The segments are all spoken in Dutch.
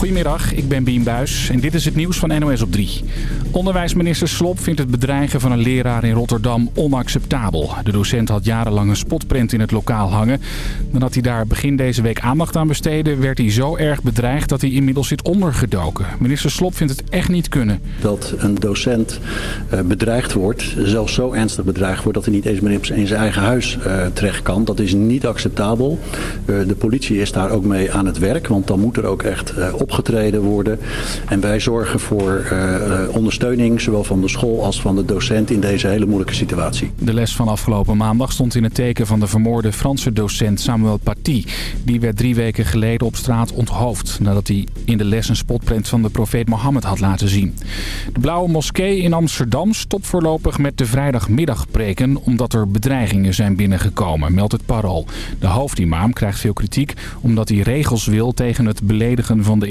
Goedemiddag, ik ben Bien Buis en dit is het nieuws van NOS op 3. Onderwijsminister Slop vindt het bedreigen van een leraar in Rotterdam onacceptabel. De docent had jarenlang een spotprint in het lokaal hangen. Nadat hij daar begin deze week aandacht aan besteedde... werd hij zo erg bedreigd dat hij inmiddels zit ondergedoken. Minister Slop vindt het echt niet kunnen. Dat een docent eh, bedreigd wordt, zelfs zo ernstig bedreigd wordt... dat hij niet eens meer in zijn eigen huis uh, terecht kan. Dat is niet acceptabel. Uh, de politie is daar ook mee aan het werk, want dan moet er ook echt opgetreden worden. En wij zorgen voor ondersteuning, zowel van de school als van de docent in deze hele moeilijke situatie. De les van afgelopen maandag stond in het teken van de vermoorde Franse docent Samuel Paty. Die werd drie weken geleden op straat onthoofd nadat hij in de les een spotprint van de profeet Mohammed had laten zien. De Blauwe Moskee in Amsterdam stopt voorlopig met de vrijdagmiddagpreken omdat er bedreigingen zijn binnengekomen, meldt het Parool. De hoofdimam krijgt veel kritiek omdat hij regels wil tegen het beledigen van de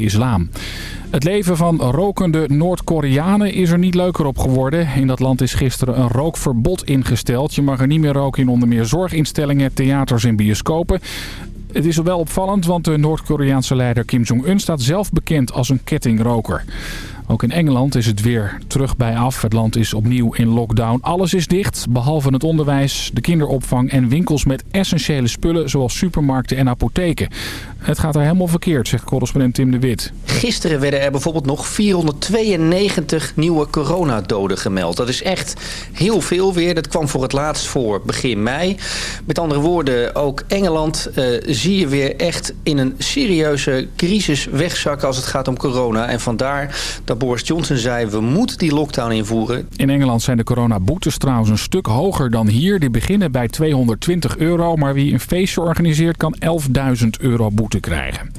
Het leven van rokende Noord-Koreanen is er niet leuker op geworden. In dat land is gisteren een rookverbod ingesteld. Je mag er niet meer roken in onder meer zorginstellingen, theaters en bioscopen. Het is wel opvallend, want de Noord-Koreaanse leider Kim Jong-un staat zelf bekend als een kettingroker. Ook in Engeland is het weer terug bij af. Het land is opnieuw in lockdown. Alles is dicht, behalve het onderwijs, de kinderopvang en winkels met essentiële spullen zoals supermarkten en apotheken. Het gaat er helemaal verkeerd, zegt correspondent Tim de Wit. Gisteren werden er bijvoorbeeld nog 492 nieuwe coronadoden gemeld. Dat is echt heel veel weer. Dat kwam voor het laatst voor begin mei. Met andere woorden, ook Engeland uh, zie je weer echt in een serieuze crisis wegzakken als het gaat om corona. En vandaar dat Boris Johnson zei, we moeten die lockdown invoeren. In Engeland zijn de coronaboetes trouwens een stuk hoger dan hier. Die beginnen bij 220 euro, maar wie een feestje organiseert kan 11.000 euro krijgen.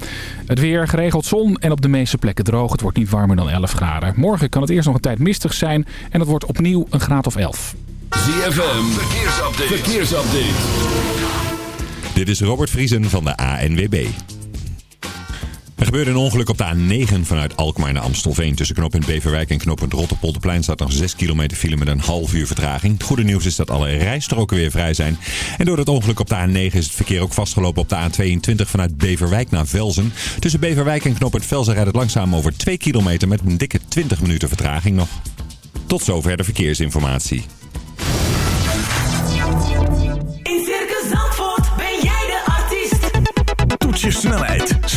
Het weer, geregeld zon en op de meeste plekken droog. Het wordt niet warmer dan 11 graden. Morgen kan het eerst nog een tijd mistig zijn en het wordt opnieuw een graad of 11. ZFM, verkeersupdate. verkeersupdate. Dit is Robert Vriesen van de ANWB. Er gebeurde een ongeluk op de A9 vanuit Alkmaar naar Amstelveen. Tussen knooppunt Beverwijk en knooppunt Rotterpolderplein staat nog 6 kilometer file met een half uur vertraging. Het goede nieuws is dat alle rijstroken weer vrij zijn. En door het ongeluk op de A9 is het verkeer ook vastgelopen op de A22 vanuit Beverwijk naar Velzen. Tussen Beverwijk en knooppunt Velzen rijdt het langzaam over 2 kilometer met een dikke 20 minuten vertraging nog. Tot zover de verkeersinformatie. je snelheid,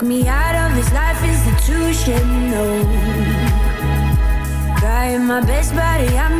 talk me out of this life institution. No, crying my best buddy. I'm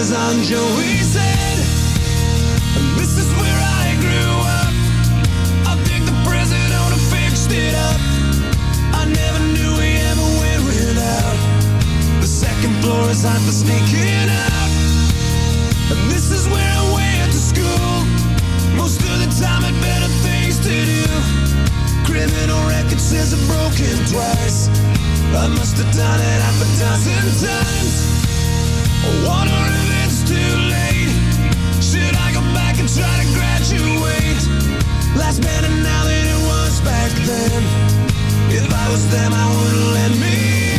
Is on Joey's head? And this is where I grew up. I think the president fixed it up. I never knew we ever went without. The second floor is hot for sneaking out. And this is where I went to school. Most of the time had better things to do. Criminal record says I've broken twice. I must have done it half a dozen times. Them, I wouldn't let me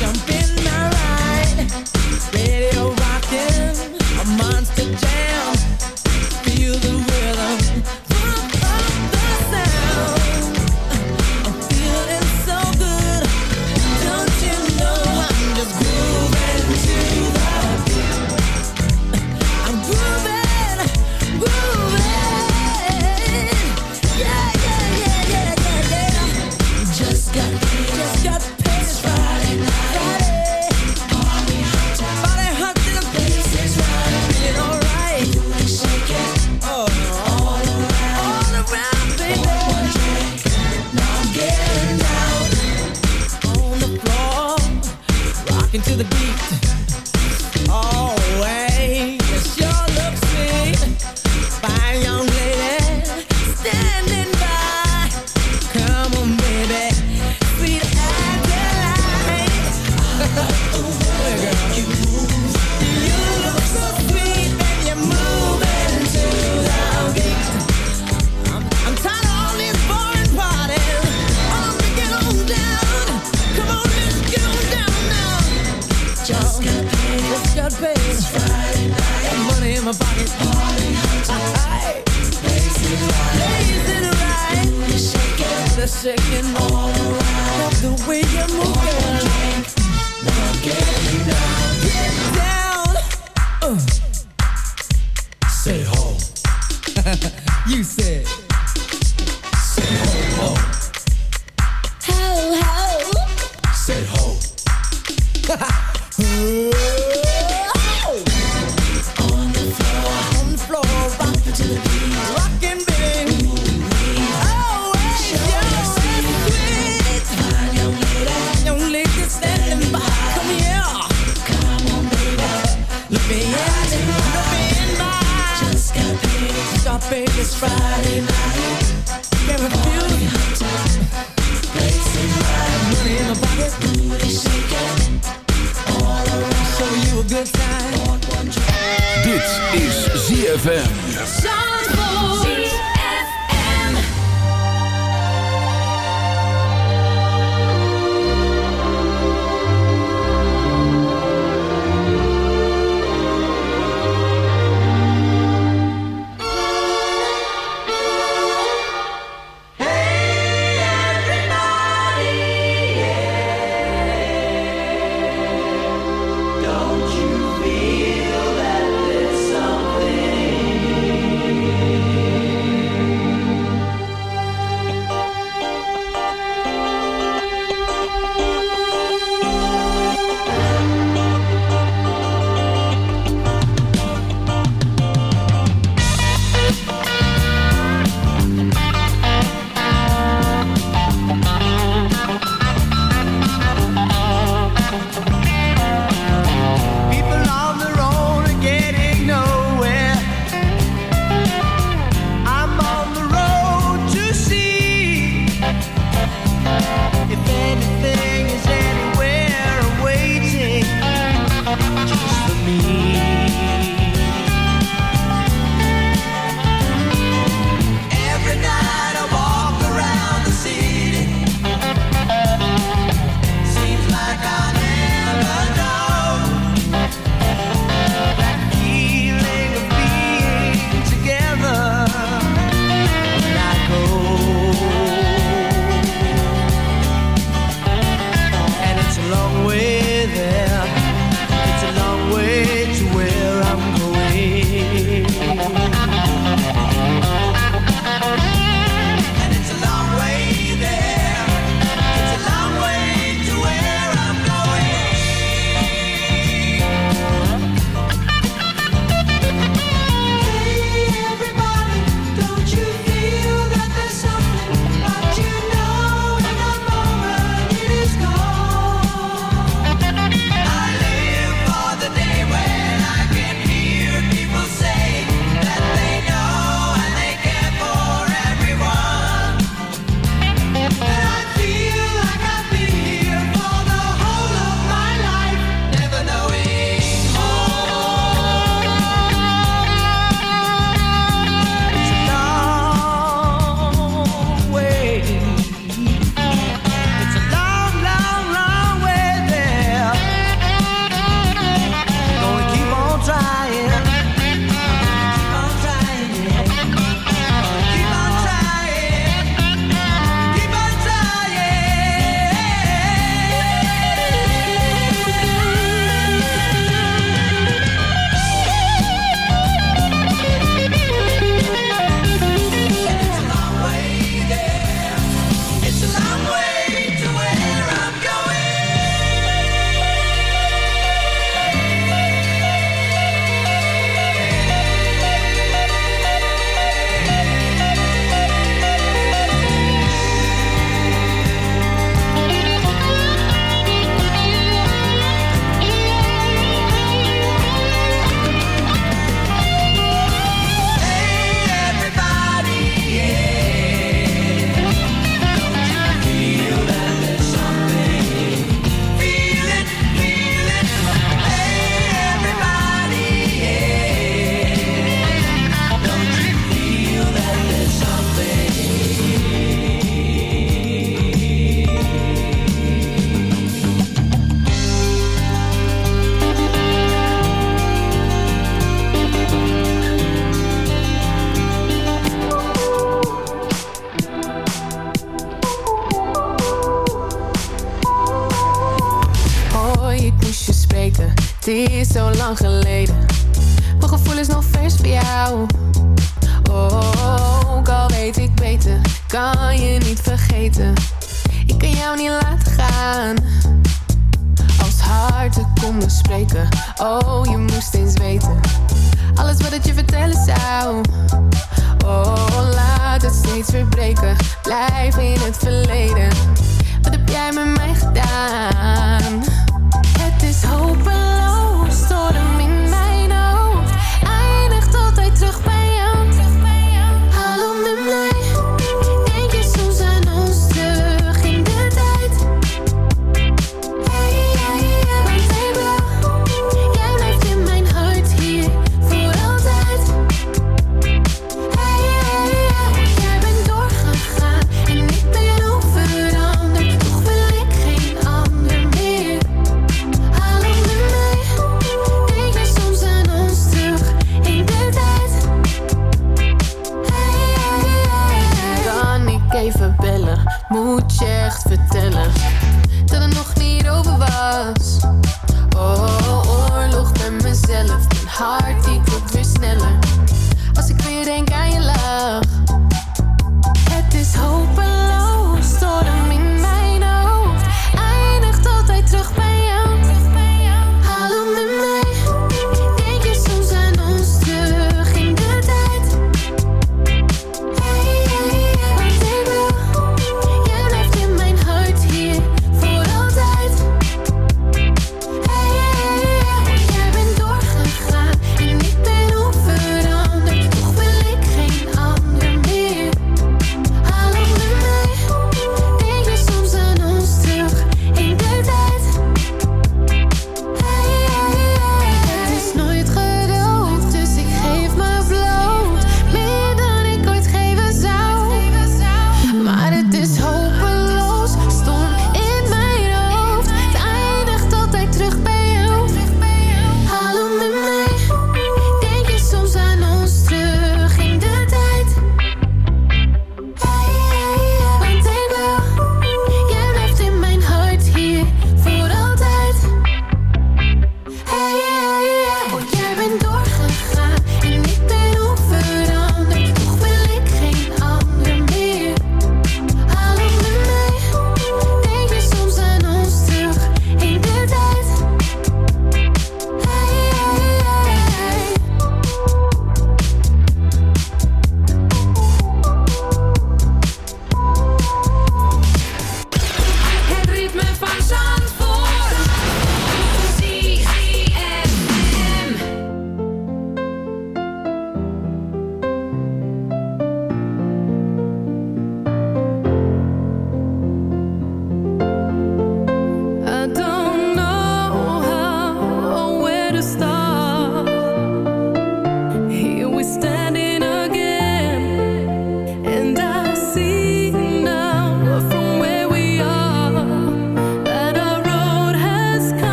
Jump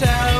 tell